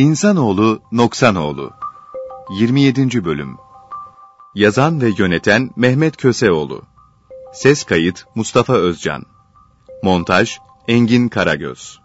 İnsanoğlu Noksanoğlu 27. Bölüm Yazan ve yöneten Mehmet Köseoğlu Ses kayıt Mustafa Özcan Montaj Engin Karagöz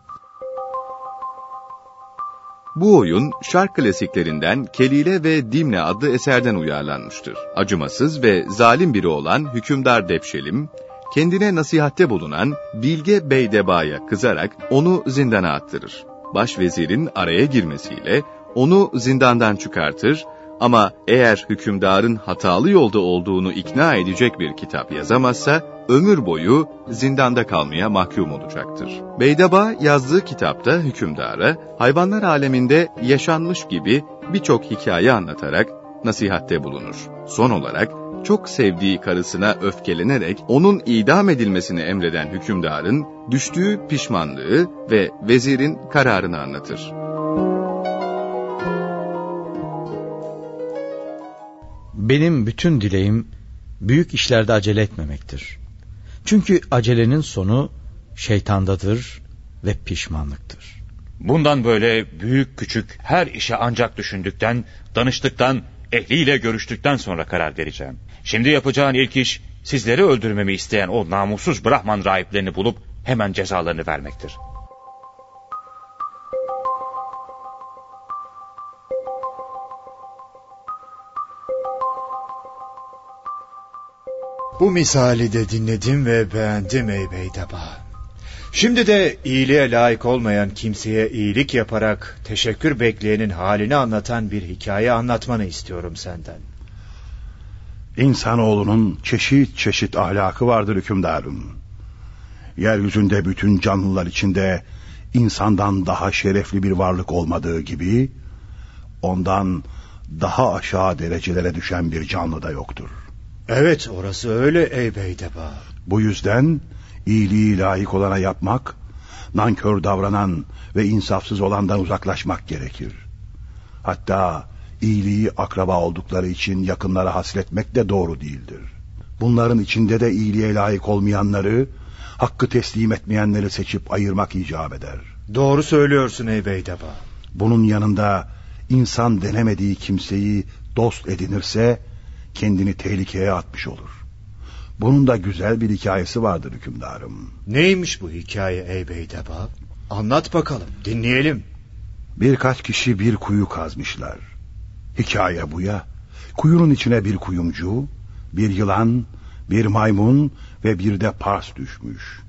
Bu oyun şark klasiklerinden Kelile ve Dimne adlı eserden uyarlanmıştır. Acımasız ve zalim biri olan hükümdar Depşelim, kendine nasihatte bulunan Bilge Beydeba'ya kızarak onu zindana attırır. Başvezirin araya girmesiyle onu zindandan çıkartır ama eğer hükümdarın hatalı yolda olduğunu ikna edecek bir kitap yazamazsa, ömür boyu zindanda kalmaya mahkum olacaktır. Beydaba yazdığı kitapta hükümdara, hayvanlar aleminde yaşanmış gibi birçok hikaye anlatarak nasihatte bulunur. Son olarak, çok sevdiği karısına öfkelenerek onun idam edilmesini emreden hükümdarın düştüğü pişmanlığı ve vezirin kararını anlatır. Benim bütün dileğim büyük işlerde acele etmemektir. Çünkü acelenin sonu şeytandadır ve pişmanlıktır. Bundan böyle büyük küçük her işe ancak düşündükten, danıştıktan, ehliyle görüştükten sonra karar vereceğim. Şimdi yapacağın ilk iş sizleri öldürmemi isteyen o namussuz Brahman rahiplerini bulup hemen cezalarını vermektir. Bu misali de dinledim ve beğendim ey Beydeba. Şimdi de iyiliğe layık olmayan kimseye iyilik yaparak teşekkür bekleyenin halini anlatan bir hikaye anlatmanı istiyorum senden. İnsanoğlunun çeşit çeşit ahlakı vardır hükümdarım. Yeryüzünde bütün canlılar içinde insandan daha şerefli bir varlık olmadığı gibi ondan daha aşağı derecelere düşen bir canlı da yoktur. Evet orası öyle ey Beydeba. Bu yüzden iyiliği layık olana yapmak, nankör davranan ve insafsız olandan uzaklaşmak gerekir. Hatta iyiliği akraba oldukları için yakınlara hasretmek de doğru değildir. Bunların içinde de iyiliğe layık olmayanları, hakkı teslim etmeyenleri seçip ayırmak icap eder. Doğru söylüyorsun ey Beydeba. Bunun yanında insan denemediği kimseyi dost edinirse kendini tehlikeye atmış olur. Bunun da güzel bir hikayesi vardır hükümdarım. Neymiş bu hikaye ey Beydeba? Anlat bakalım dinleyelim. Birkaç kişi bir kuyu kazmışlar. Hikaye bu ya. Kuyunun içine bir kuyumcu, bir yılan, bir maymun ve bir de pars düşmüş.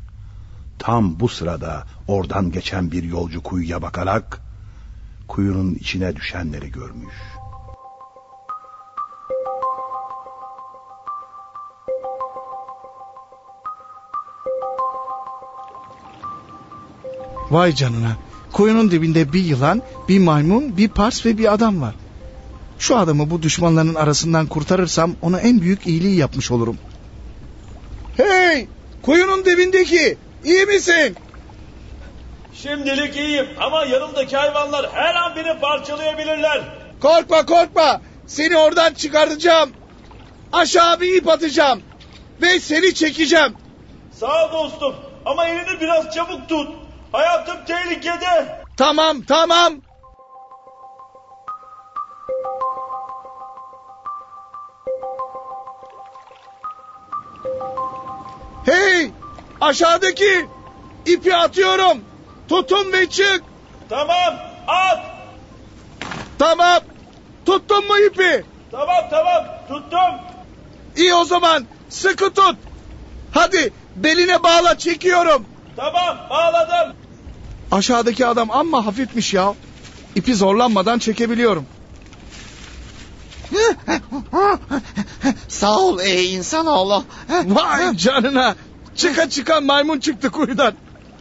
Tam bu sırada oradan geçen bir yolcu kuyuya bakarak kuyunun içine düşenleri görmüş. Vay canına. Kuyunun dibinde bir yılan, bir maymun, bir pars ve bir adam var. Şu adamı bu düşmanların arasından kurtarırsam ona en büyük iyiliği yapmış olurum. Hey! Kuyunun dibindeki! iyi misin? Şimdilik iyiyim ama yanımdaki hayvanlar her an beni parçalayabilirler. Korkma korkma. Seni oradan çıkartacağım. Aşağı bir ip atacağım. Ve seni çekeceğim. Sağ ol dostum ama elini biraz çabuk tut. Hayatım tehlikede. Tamam tamam. Hey! Aşağıdaki ipi atıyorum. Tutun ve çık. Tamam at. Tamam. Tuttun mu ipi? Tamam tamam tuttum. İyi o zaman sıkı tut. Hadi beline bağla çekiyorum. Tamam bağladım. Aşağıdaki adam amma hafifmiş ya. İpi zorlanmadan çekebiliyorum. Sağ ol ey insanoğlu. Vay canına. Çıka çıkan maymun çıktı kuyudan.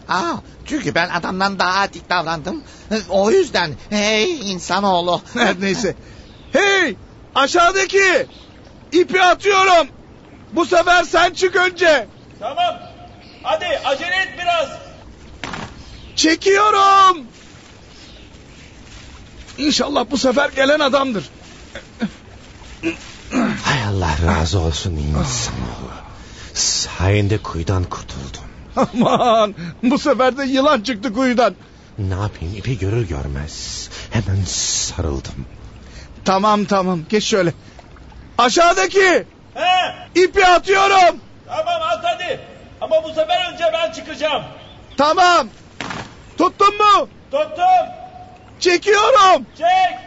Aa, çünkü ben adamdan daha dik davrandım. O yüzden hey insanoğlu. Her neyse. Hey aşağıdaki ipi atıyorum. Bu sefer sen çık önce. Tamam. Hadi acele et biraz. Çekiyorum. İnşallah bu sefer gelen adamdır. Hay Allah razı olsun insanoğlu. Sayende kuyudan kurtuldum. Aman bu sefer de yılan çıktı kuyudan. Ne yapayım ipi görür görmez. Hemen sarıldım. Tamam tamam geç şöyle. Aşağıdaki He? ipi atıyorum. Tamam at hadi. Ama bu sefer önce ben çıkacağım. Tamam. Tuttun mu? Tuttum. Çekiyorum. Çek.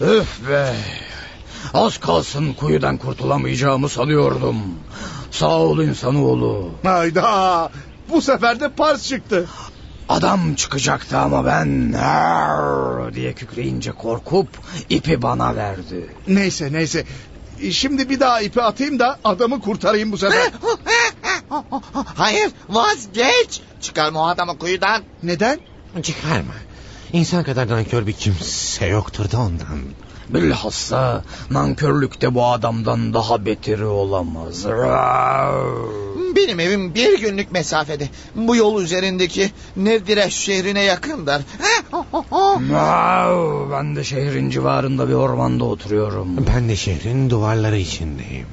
Öf be. Az kalsın kuyudan kurtulamayacağımı sanıyordum. Sağ ol insanoğlu. Hayda. Bu sefer de pars çıktı. Adam çıkacaktı ama ben "Arr!" diye kükreyince korkup ipi bana verdi. Neyse neyse. Şimdi bir daha ipi atayım da adamı kurtarayım bu sefer. Hayır vazgeç. Çıkarma o adamı kuyudan. Neden? Çıkarma. İnsan kadar nankör bir kimse yoktur da ondan. Bilhassa nankörlükte bu adamdan daha beteri olamaz. Benim evim bir günlük mesafede. Bu yol üzerindeki Nevdireş şehrine yakındır. Ben de şehrin civarında bir ormanda oturuyorum. Ben de şehrin duvarları içindeyim.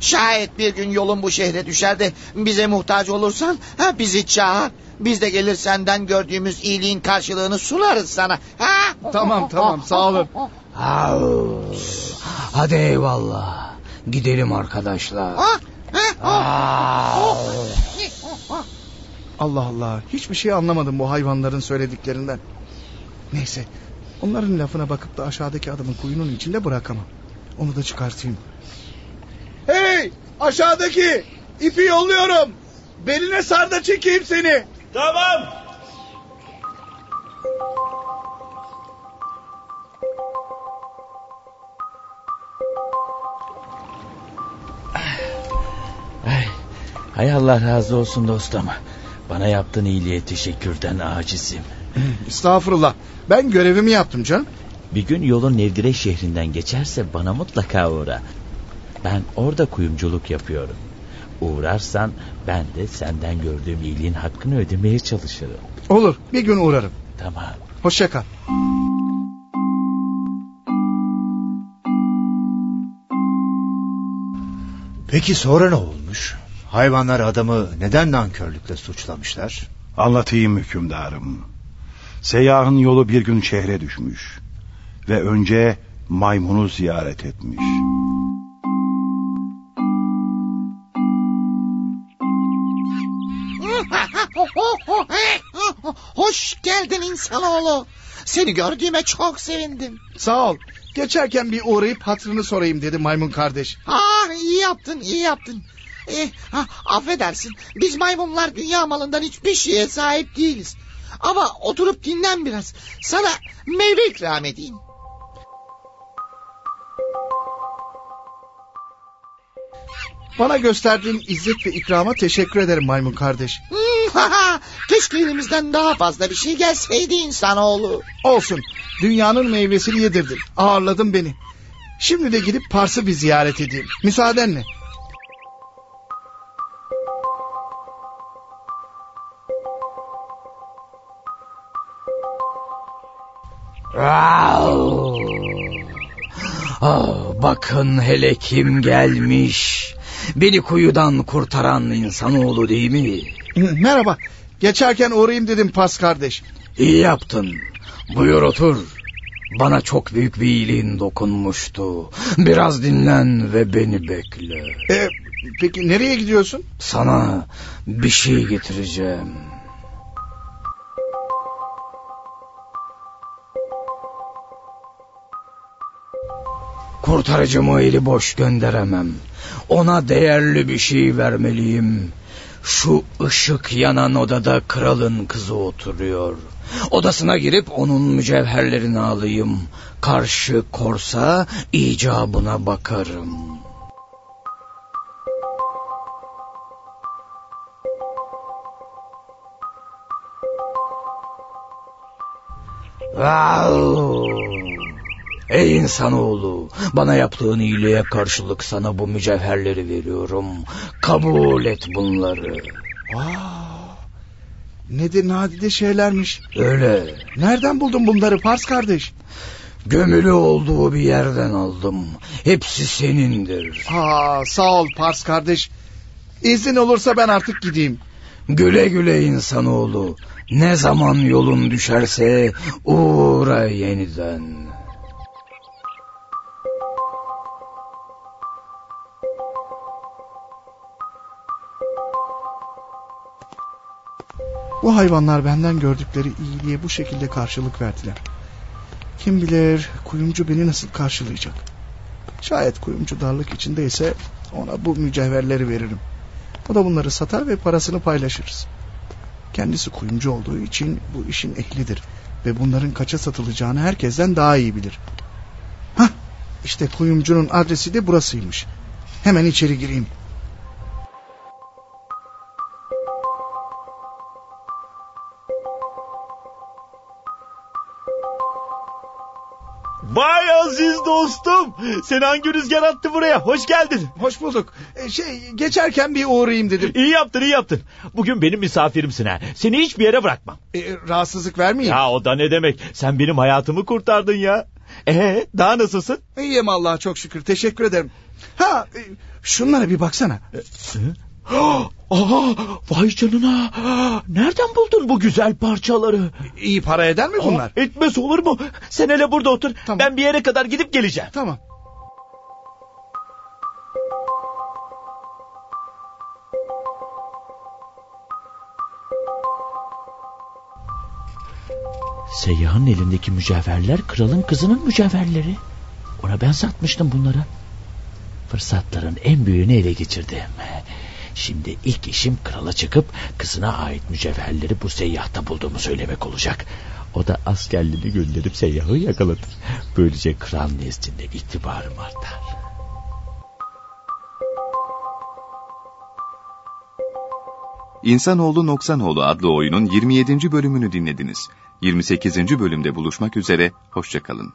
Şayet bir gün yolun bu şehre düşer de bize muhtaç olursan ha, bizi çağır. Biz de gelir senden gördüğümüz iyiliğin karşılığını sunarız sana. Ha? Tamam tamam sağ olun. Hadi eyvallah. Gidelim arkadaşlar. Allah Allah hiçbir şey anlamadım bu hayvanların söylediklerinden. Neyse onların lafına bakıp da aşağıdaki adamın kuyunun içinde bırakamam. Onu da çıkartayım. Aşağıdaki ipi yolluyorum. Beline sar da çekeyim seni. Tamam. Ay, hay Allah razı olsun dostum. Bana yaptığın iyiliğe teşekkürden acizim. Estağfurullah ben görevimi yaptım can. Bir gün yolun Nevdire şehrinden geçerse bana mutlaka uğra. Ben orada kuyumculuk yapıyorum. Uğrarsan ben de senden gördüğüm iyiliğin hakkını ödemeye çalışırım. Olur bir gün uğrarım. Tamam. Hoşça kal. Peki sonra ne olmuş? Hayvanlar adamı neden nankörlükle suçlamışlar? Anlatayım hükümdarım. Seyyahın yolu bir gün şehre düşmüş. Ve önce maymunu ziyaret etmiş. Hoş geldin insanoğlu. Seni gördüğüme çok sevindim. Sağ ol. Geçerken bir uğrayıp hatırını sorayım dedi maymun kardeş. Ah iyi yaptın iyi yaptın. Eh, ha, affedersin biz maymunlar dünya malından hiçbir şeye sahip değiliz. Ama oturup dinlen biraz. Sana meyve ikram edeyim. Bana gösterdiğin izzet ve ikrama teşekkür ederim maymun kardeş. Hmm. Keşke elimizden daha fazla bir şey gelseydi insanoğlu. Olsun. Dünyanın meyvesini yedirdin. Ağırladın beni. Şimdi de gidip Pars'ı bir ziyaret edeyim. Müsaadenle. Ah, bakın hele kim gelmiş. Beni kuyudan kurtaran insanoğlu değil mi? Merhaba. Geçerken uğrayayım dedim Pars kardeş. İyi yaptın. Buyur otur. Bana çok büyük bir iyiliğin dokunmuştu. Biraz dinlen ve beni bekle. E, peki nereye gidiyorsun? Sana bir şey getireceğim. Kurtarıcımı eli boş gönderemem. Ona değerli bir şey vermeliyim. Şu ışık yanan odada kralın kızı oturuyor. Odasına girip onun mücevherlerini alayım. Karşı korsa icabına bakarım. Wow! Ey insanoğlu, bana yaptığın iyiliğe karşılık sana bu mücevherleri veriyorum. Kabul et bunları. Aa, ne de nadide şeylermiş. Öyle. Nereden buldun bunları Pars kardeş? Gömülü olduğu bir yerden aldım. Hepsi senindir. Ha, sağ ol Pars kardeş. İzin olursa ben artık gideyim. Güle güle insanoğlu. Ne zaman yolun düşerse uğra yeniden. Bu hayvanlar benden gördükleri iyiliğe bu şekilde karşılık verdiler. Kim bilir kuyumcu beni nasıl karşılayacak. Şayet kuyumcu darlık içindeyse ona bu mücevherleri veririm. O da bunları satar ve parasını paylaşırız. Kendisi kuyumcu olduğu için bu işin ehlidir ve bunların kaça satılacağını herkesten daha iyi bilir. Hah, işte kuyumcunun adresi de burasıymış. Hemen içeri gireyim. Vay aziz dostum. Seni hangi rüzgar attı buraya? Hoş geldin. Hoş bulduk. Ee, şey geçerken bir uğrayayım dedim. İyi yaptın iyi yaptın. Bugün benim misafirimsin ha. Seni hiçbir yere bırakmam. Ee, rahatsızlık vermeyeyim. Ya o da ne demek? Sen benim hayatımı kurtardın ya. Ee, daha nasılsın? İyiyim Allah'a çok şükür. Teşekkür ederim. Ha, e, şunlara bir baksana. Aa, vay canına. Nereden buldun bu güzel parçaları? İyi para eder mi bunlar? Aa, etmez olur mu? Sen hele burada otur. Tamam. Ben bir yere kadar gidip geleceğim. Tamam. Seyyahın elindeki mücevherler kralın kızının mücevherleri. Ona ben satmıştım bunları. Fırsatların en büyüğünü ele geçirdim. Şimdi ilk işim krala çıkıp kızına ait mücevherleri bu seyyahta bulduğumu söylemek olacak. O da askerlerini gönderip seyyahı yakalatır. Böylece kral nezdinde itibarım artar. İnsanoğlu Noksanoğlu adlı oyunun 27. bölümünü dinlediniz. 28. bölümde buluşmak üzere, hoşçakalın.